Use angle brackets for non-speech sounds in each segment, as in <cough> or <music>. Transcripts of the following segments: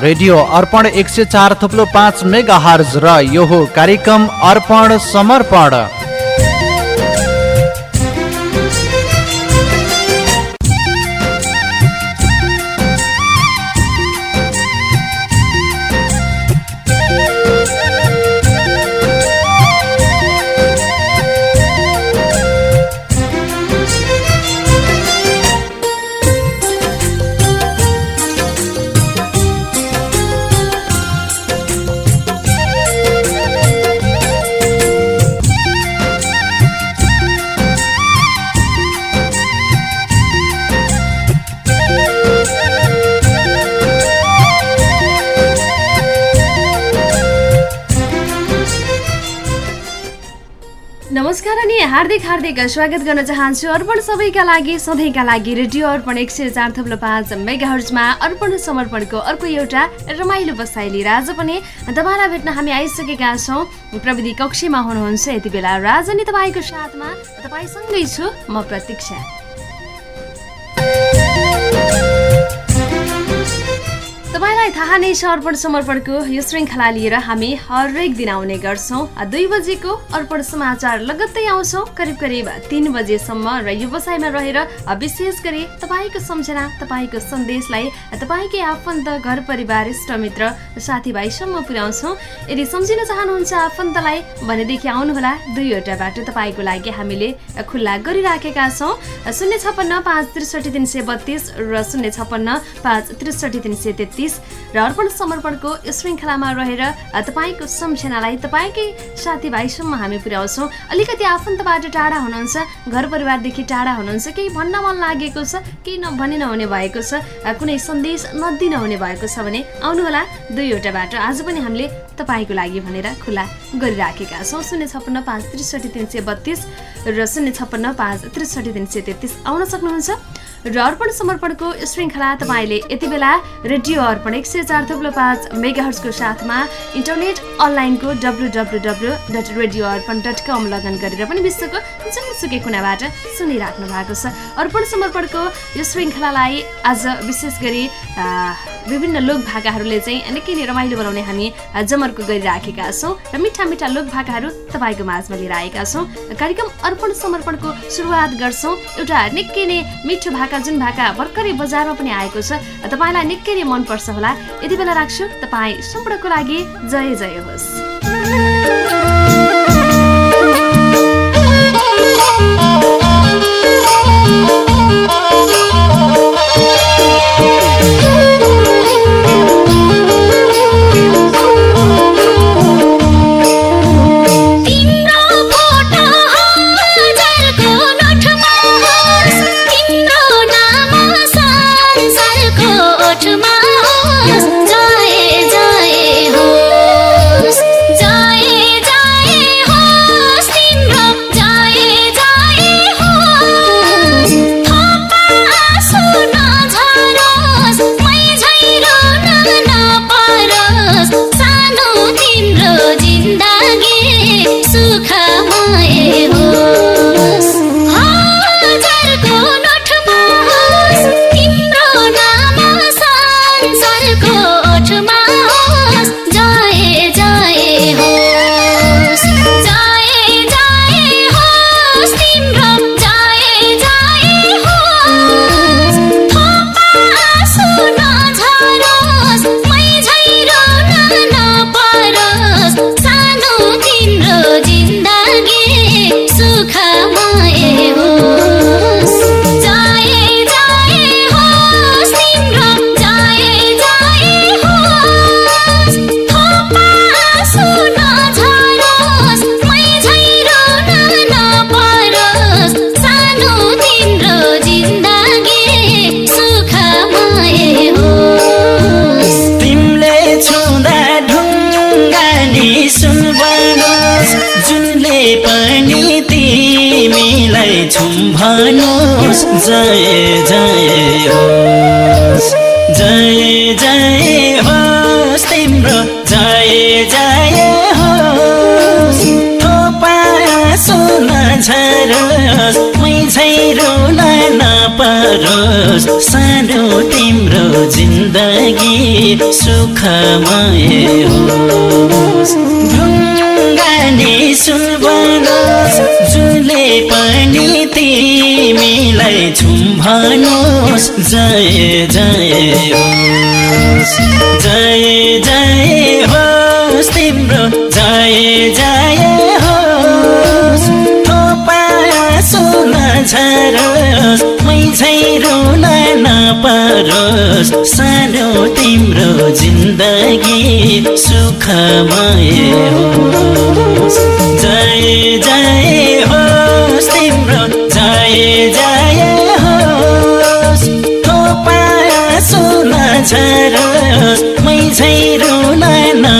Radio Arpan एक सय चार थुप्लो पाँच मेगा हर्ज र यो कार्यक्रम अर्पण समर्पण। हार्दिक हार्दिक स्वागत गर्न चाहन्छु अर्पण सबैका लागि सधैँका लागि रेडियो अर्पण एक सय चार थप्लो पाँच मेगाहर्जमा अर्पण समर्पणको अर्को एउटा रमाइलो बसाइ लिएर आज पनि तपाईँलाई भेट्न हामी आइसकेका छौँ। प्रविधि कक्षीमा हुनुहुन्छ यति बेला राजनी तपाईँको साथमा तपाईँसँगै छु म प्रतीक्षा। तपाईँलाई थाहा नै छ अर्पण समर्पणको यो श्रृङ्खला लिएर हामी हरेक दिन आउने गर्छौँ। दुई बजेको अर्पण समाचार लगत्तै आउँछौँ करिब करिब तिन बजेसम्म र व्यवसायमा रहेर विशेष गरी तपाईँको सम्झना तपाईँको सन्देशलाई तपाईँकै आफन्त घर परिवार इष्टमित्र साथीभाइसम्म पुर्याउँछौँ। यदि सम्झिन चाहनुहुन्छ आफन्तलाई भनेदेखि आउनुहोला दुईवटा बाटो तपाईँको लागि हामीले खुल्ला गरिराखेका छौँ। शून्य छप्पन्न पाँच त्रिसठी तिन सय बत्तिस र शून्य छप्पन्न पाँच त्रिसठी तिन सय तेत्तिस। तेत्तिस र अर्पण समर्पणको श्रृङ्खलामा रहेर तपाईँको सम्झनालाई तपाईँकै साथीभाइसम्म हामी पुर्याउँछौँ। अलिकति आफन्तबाट टाढा हुनुहुन्छ घर परिवारदेखि टाढा हुनुहुन्छ केही भन्न मन लागेको छ केही नभने नहुने भएको छ कुनै सन्देश नदिन हुने भएको छ भने आउनुहोला दुईवटा बाटो आज पनि हामीले तपाईँको लागि भनेर खुला गरिराखेका छौँ। शून्य छप्पन्न पाँच त्रिसठी तिन सय बत्तिस र शून्य छप्पन्न पाँच त्रिसठी तिन सय तेत्तिस आउन सक्नुहुन्छ। र अर्पण समर्पणको श्रृङ्खला तपाईँले यति बेला रेडियो अर्पण एक सय चार थुप्रो पाँच मेगाहर्सको साथमा इन्टरनेट अनलाइनको W W W dot radio Arpan dot com login गरेर पनि विश्वको जुनसुकै कुनाबाट सुनिराख्नु भएको छ। अर्पण समर्पणको यो श्रृङ्खलालाई आज विशेष गरी विभिन्न लोक भाकाहरूले चाहिँ निकै नै रमाइलो बनाउने हामी जमर्को गरिराखेका छौँ र मिठा मिठा लोक भाकाहरू तपाईँको माझमा लिएर आएका छौँ। कार्यक्रम अर्पण समर्पणको सुरुवात गर्छौँ। एउटा निकै नै मिठो भाका जुन भाका भर्खरै बजारमा पनि आएको छ। तपाईँलाई निकै नै मनपर्छ होला। यति बेला राख्छु। तपाईँ सम्पूर्णको लागि जय जय होस्। <laughs> भन्नुहोस् जय जय होस्। जय जय होस् तिम्रो। जय जय होस्। सुन झरोस्। मै झै रुन नपरोस् सानो तिम्रो जिन्दगी सुखमय होस्। जुले पनि तिमीलाई झुम्भनोस्। जय जय होस्। जय जय होस् तिम्रो। जय जय थोपा सुन झरोस्। मै झै रुन नपरोस् सानो तिम्रो जिन्दगी सुखमय होस्।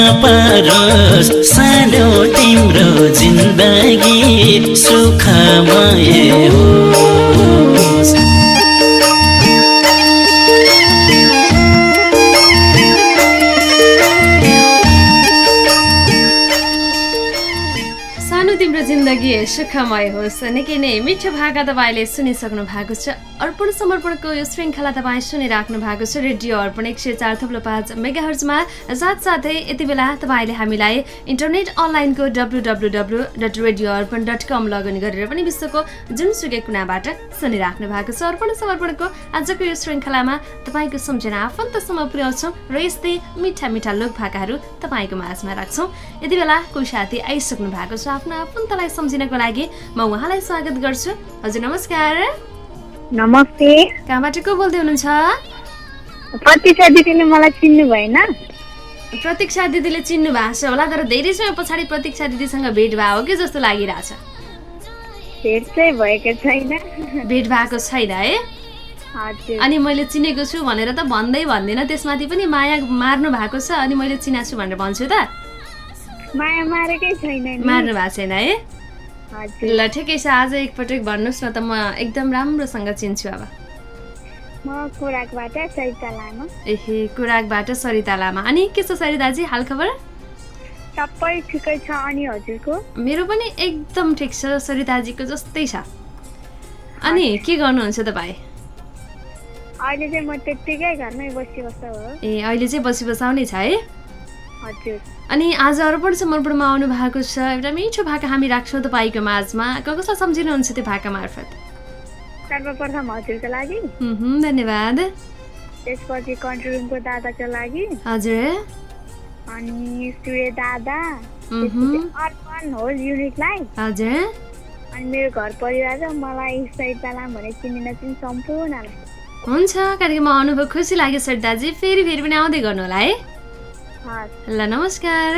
नपरोस् सानो तिम्रो जिन्दगी सुखमय होस् सुखमय होस्। निकै नै मिठो भाका तपाईँले सुनिसक्नु भएको छ। अर्पण समर्पणको यो श्रृङ्खला तपाईँ सुनिराख्नु भएको छ। रेडियो अर्पण एक सय चार थप्लो पाँच मेगाहर्जमा। साथसाथै यति बेला तपाईँले हामीलाई इन्टरनेट अनलाइनको W W W dot radio Arpan dot com login गरेर पनि विश्वको जुनसुकै कुनाबाट सुनिराख्नु भएको छ। अर्पण समर्पणको आजको यो श्रृङ्खलामा तपाईँको सम्झना आफन्तसम्म पुर्याउँछौँ र यस्तै मिठा मिठा लोक भाकाहरू तपाईँको माझमा राख्छौँ। यति बेला कोही साथी आइसक्नु भएको छ। आफ्नो आफन्तलाई सम्झिनको लागि म उहाँलाई स्वागत गर्छु। हजुर नमस्कार। नमस्ते। कहाँबाट को बोल्दै हुनुहुन्छ? प्रतीक्षा दिदीले मलाई चिन्नु भएन। प्रतीक्षा दिदीले चिन्नु भएको छ होला तर धेरै समय पछाडि प्रतीक्षा दिदीसँग भेट भयो हो कि जस्तो लागिरहेछ? भेट चाहिँ भएको छैन। भेट भएको छैन है? अनि मैले चिनेको छु भनेर त भन्दै भन्दिनँ त्यसमाथि पनि माया मार्नु भएको छ अनि मैले चिनाएको छु भनेर भन्छु त। माया मारेकै छैन मार्नु भएको छैन है? ल ठिकै छ आज एकपटक भन्नुहोस् न त म एकदम राम्रोसँग चिन्छु अब। म खोराकबाट सरिता लामा। एहे कुराकबाट सरिता लामा। अनि के छ सरिताजी हालखबर सबै ठिकै छ अनि हजुरको? मेरो पनि एकदम ठिक छ सरिताजीको जस्तै छ। अनि के गर्नुहुन्छ तपाईँ अहिले चाहिँ म त्यत्तिकै घरमै बसी बस्दा हो। ए अहिले चाहिँ बसी बसाउने छ है? अनि आज अर्पण समर्पणमा आउनु भएको छ। एउटा मिठो भाका हामी राख्छौँ तपाईँको माझमा। क कसलाई सम्झिनुहुन्छ त्यो भाका मार्फत? सर्वप्रथम हजुरको लागि। धन्यवाद। त्यसपछि कन्ट्रोलको दादाको लागि। हजुर। अनि सूर्य दादा। अर्पण होल युनिटलाई। हजुर। अनि मेरो घर परिवार र मलाई सरिता लामा भने चिन्ने नचिन् सम्पूर्णलाई हुन्छ कार्यक्रममा आउनुभयो। खुसी लाग्यो सरिताजी फेरि फेरि पनि आउँदै गर्नु होला है। ल नमस्कार।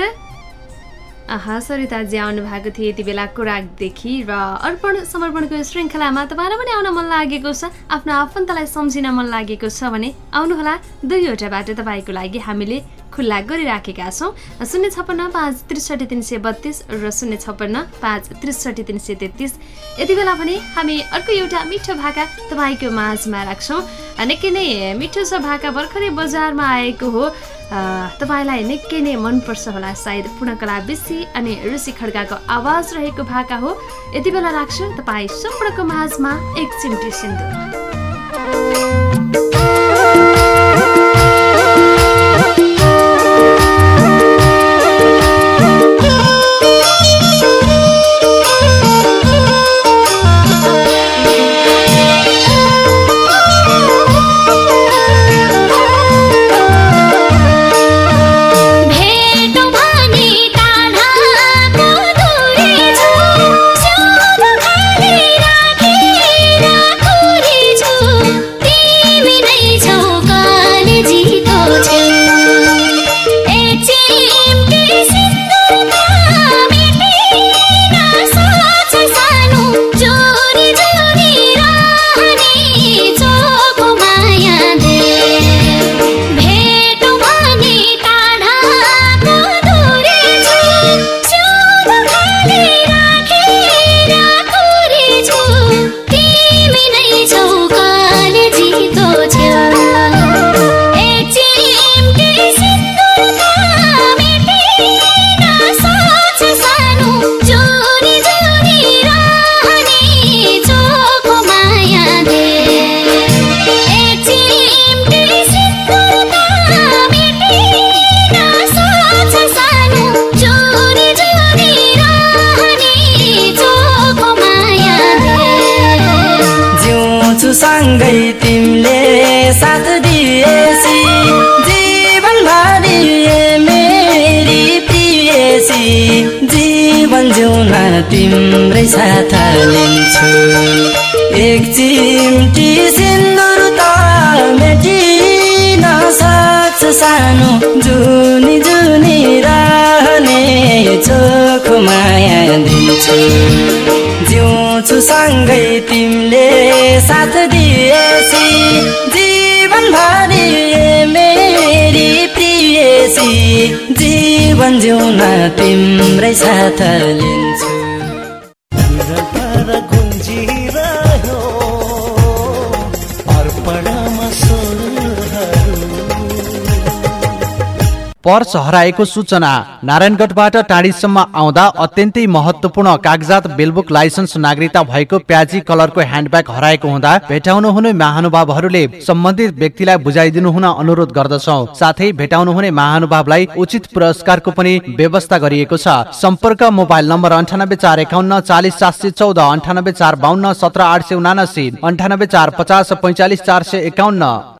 आहा सरिताजी आउनु भएको थियो यति बेला कुराकदेखि र अर्पण समर्पणको श्रृङ्खलामा तपाईँलाई पनि आउन मन लागेको छ आफ्नो आफन्तलाई सम्झिन मन लागेको छ भने आउनुहोला दुईवटा बाटो तपाईँको लागि हामीले खुल्ला गरिराखेका छौँ। शून्य छप्पन्न पाँच त्रिसठी तिन सय बत्तिस र शून्य छप्पन्न पाँच त्रिसठी तिन सय तेत्तिस। यति बेला पनि हामी अर्को एउटा मिठो भाका तपाईँको माझमा राख्छौँ। निकै नै मिठो छ भाका भर्खरै बजारमा आएको हो। तपाईँलाई निकै नै मनपर्छ होला सायद पूर्णकला बेसी अनि ऋषि खड्गाको आवाज रहेको भाका हो। यति बेला राख्छु तपाईँ सम्पूर्णको माझमा एक चिम्टी साथ दिएसी जीवनभरि मेरी प्रियसी जीवन जिउन तिम्रै साथ लिन्छु एक चिम्टी सिन्दुर त मेटिन सक्छ सानो जुनी जुनी रहने चोखो माया दिन्छु। जिउँछु सँगै तिमीले साथ दिएसी प्रियसी जीवन जिउन तिम्रै साथ लिन्छु। पर्स हराएको सूचना नारायणगढबाट टाढीसम्म आउँदा अत्यन्तै महत्वपूर्ण कागजात बेलबुक लाइसेन्स नागरिकता भएको प्याजी कलरको ह्यान्डब्याग हराएको हुँदा भेटाउनु हुने महानुभावहरूले सम्बन्धित व्यक्तिलाई बुझाइदिनु हुन अनुरोध गर्दछौ। साथै भेटाउनु हुने महानुभावलाई उचित पुरस्कारको पनि व्यवस्था गरिएको छ। सम्पर्क मोबाइल नम्बर अन्ठानब्बे चार एकाउन्न चालिस सात सय चौध अन्ठानब्बे चार बाहन्न सत्र आठ सय उनासी अन्ठानब्बे चार पचास पैँचालिस चार सय एकाउन्न।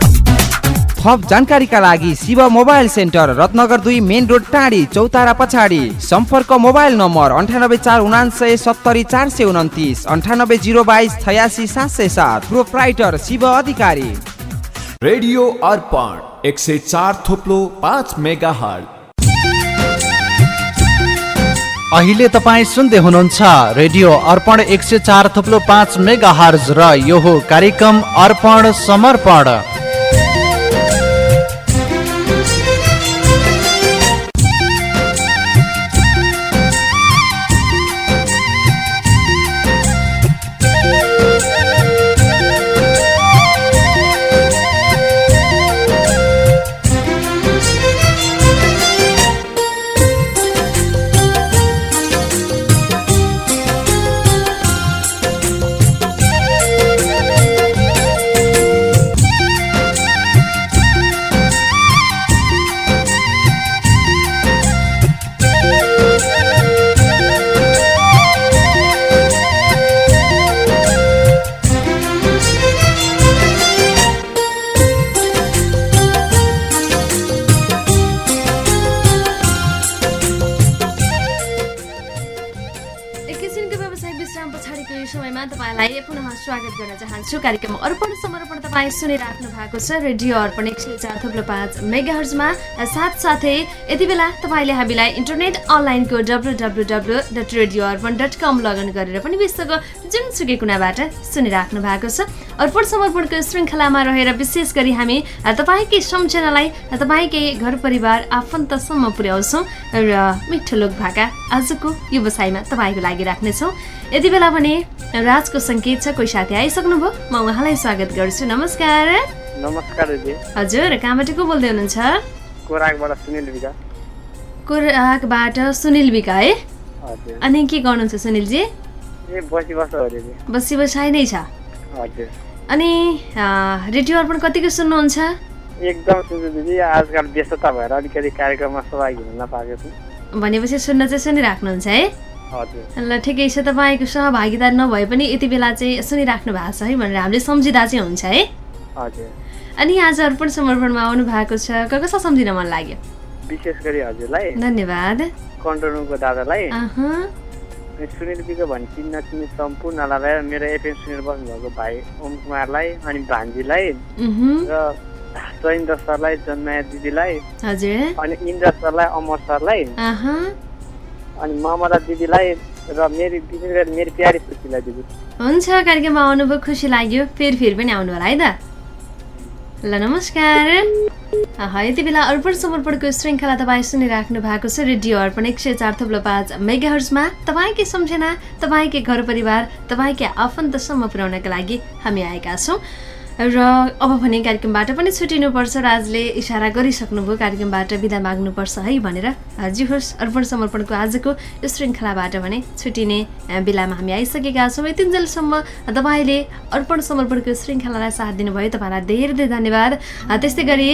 थप जानकारीका लागि शिव मोबाइल सेन्टर रत्नगर दुई मेन रोड टाढी चौतारा पछाडि। सम्पर्क मोबाइल नम्बर अन्ठानब्बे चार उनान्सय सत्तरी चार सय उन्तिस अन्ठानब्बे जिरो बाइस छयासी सात सय सात। प्रोप्राइटर शिव अधिकारी। रेडियो अर्पण एक सय चार थोप्लो पाँच मेगा हल अहिले तपाईँ सुन्दै हुनुहुन्छ रेडियो अर्पण एक सय चार थुप्लो पाँच मेगा हर्ज र यो हो कार्यक्रम अर्पण समर्पण। स्वागत गर्न चाहन्छु। कार्यक्रम अर्पण समर्पण तपाईँ सुनिराख्नु भएको छ। रेडियो अर्पण एक सय चार थुप्रो पाँच मेगाहर्जमा। साथसाथै यति बेला तपाईँले हामीलाई इन्टरनेट अनलाइनको W W W dot radio Arpan dot com login गरेर पनि विश्वको जुनसुकै कुनाबाट सुनिराख्नु भएको छ। अर्पण समर्पणको श्रृङ्खलामा रहेर विशेष गरी हामी तपाईँकै सम्झनालाई तपाईँकै घर परिवार आफन्तसम्म पुर्याउँछौँ र मिठो लोक भाका आजको व्यवसायमा तपाईँको लागि राख्नेछौँ। यति बेला भने राजको सङ्केत छ कोही साथी आइसक्नुभयो म उहाँलाई स्वागत गर्छु। नमस्कार। नमस्कार हजुर कहाँबाट को बोल्दै हुनुहुन्छ? कोराकबाट सुनिल विका है? अनि के गर्नुहुन्छ सुनिलजी? बसी बसाइ नै छ। अनि रेडियो अर्पण कतिको सुन्नुहुन्छ? एकदम सुन्छु दिदी आजकल व्यस्तता भएर अलिकति कार्यक्रममा सहभागी हुन नपाएको छु। भनेपछि सुन्न चाहिँ सुनिराख्नुहुन्छ है? ल ठिकै छ तपाईँको सहभागिता नभए पनि यति बेला चाहिँ सुनिराख्नु भएको छ है भनेर हामीले सम्झिँदा चाहिँ हुन्छ है? अनि आज अर्पण समर्पणमा आउनु भएको छ क कसलाई सम्झिन मन लाग्यो? विशेष गरी हजुरलाई। धन्यवाद। कन्ट्रोल रुमको दादालाई सुनिल विको भनी चिन्न चिन्ने सम्पूर्णलाई मेरो एफएम सुनेर बस्नुभएको भाइ ओम कुमारलाई अनि भान्जीलाई र चैन्द्र सरलाई जन्माया दिदीलाई हजुर। अनि इन्द्र सरलाई अमर सरलाई अनि ममता दिदीलाई र मेरी विशेष गरी मेरो प्यारी पुस्तीलाई दिदी। हुन्छ कार्यक्रममा आउनुभयो खुसी लाग्यो फेरि फेरि पनि आउनु होला है त? ल नमस्कार। यति बेला अर्पण समर्पणको श्रृङ्खला तपाईँ सुनिराख्नु भएको छ रेडियो अर्पण एक सय चार थप्लो पाँच मेगाहर्जमा। तपाईँकै सम्झना तपाईँकै घर परिवार तपाईँकै आफन्तसम्म पुर्याउनका लागि हामी आएका छौँ। र अब भने कार्यक्रमबाट पनि छुटिनुपर्छ राजले इसारा गरिसक्नुभयो कार्यक्रमबाट बिदा माग्नुपर्छ है भनेर। जी होस् अर्पण समर्पणको आजको यो श्रृङ्खलाबाट भने छुटिने बेलामा हामी आइसकेका छौँ। यतिन्जेलसम्म तपाईँले अर्पण समर्पणको श्रृङ्खलालाई साथ दिनुभयो। तपाईँलाई धेरै धेरै धन्यवाद। त्यस्तै गरी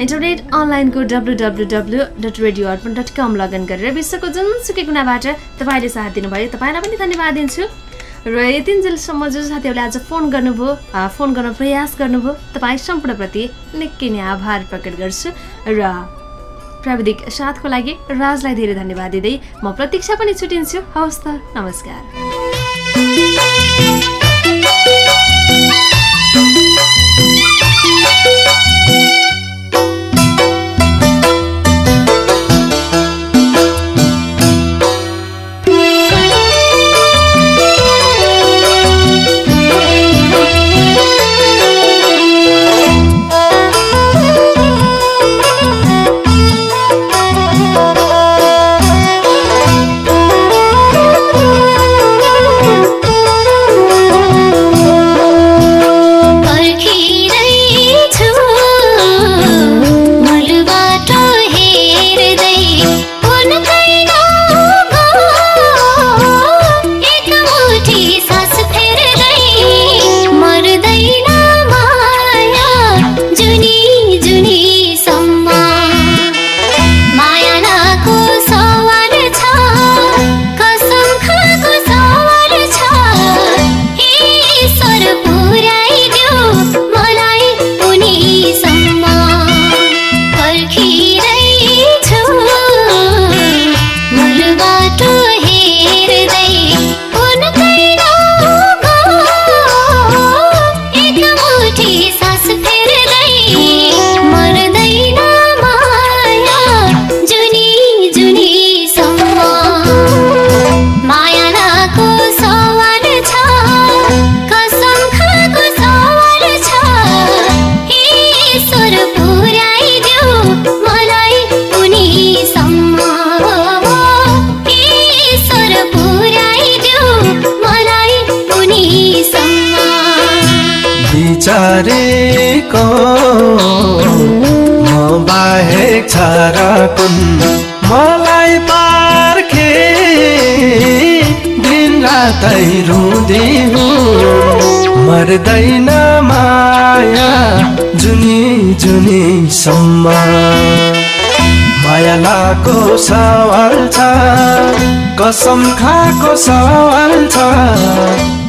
इन्टरनेट अनलाइनको W W W dot radio Arpan dot com login गरेर विश्वको जुनसुकै कुनाबाट तपाईँले साथ दिनुभयो। तपाईँलाई पनि धन्यवाद दिन्छु। र यतिन्जेलसम्म जो साथीहरूले आज फोन गर्नुभयो फोन गर्न प्रयास गर्नुभयो तपाईँ सम्पूर्णप्रति निकै नै आभार प्रकट गर्छु। र प्राविधिक साथको लागि राजलाई धेरै धन्यवाद दिँदै म प्रतीक्षा पनि छुटिन्छु। हवस् त नमस्कार। विचारेको म बाहेक छारा कुन मलाई पार्खे दिन रातै रुँदै मर्दैन माया जुनी जुनी सम्म। मायालाको सवाल छ कसम खाएको सवाल छ।